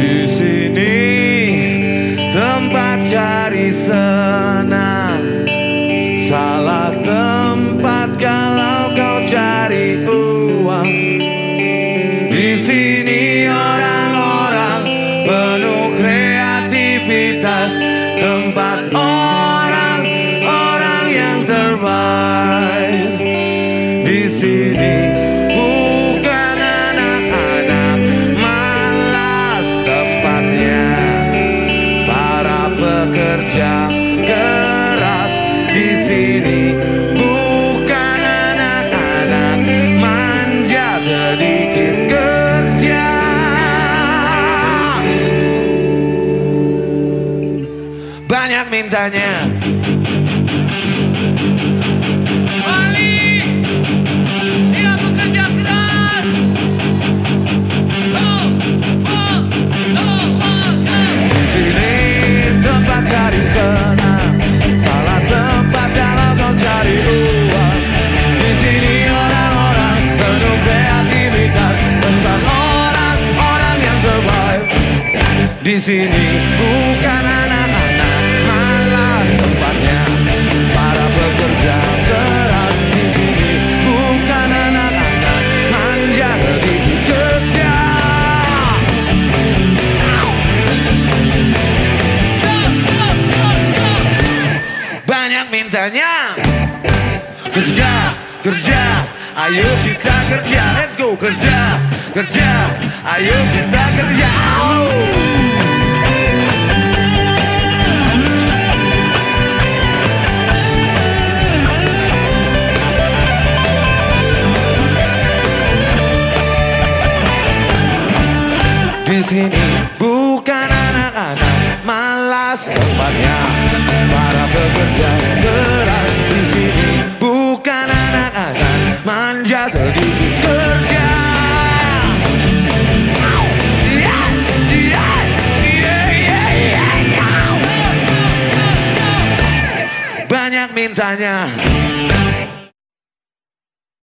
Di sini tempat cari senang. Salah tempat kalau kau cari uang. Di sini orang-orang penuh kreativitas. Tempat orang-orang yang survive. Di sini pekerja keras di sini. Bukan anak-anak manja sedikit kerja. Banyak mintanya di sini bukan anak-anak malas tempatnya. Para pekerja keras di sini bukan anak-anak manja sedikit kerja. Banyak mintanya. Kerja kerja ayo kita kerja let's go kerja kerja ayo kita di sini. Bukan anak-anak malas tempatnya. Para pekerja keras di sini. Bukan anak-anak manja sedikit kerja. Banyak mintanya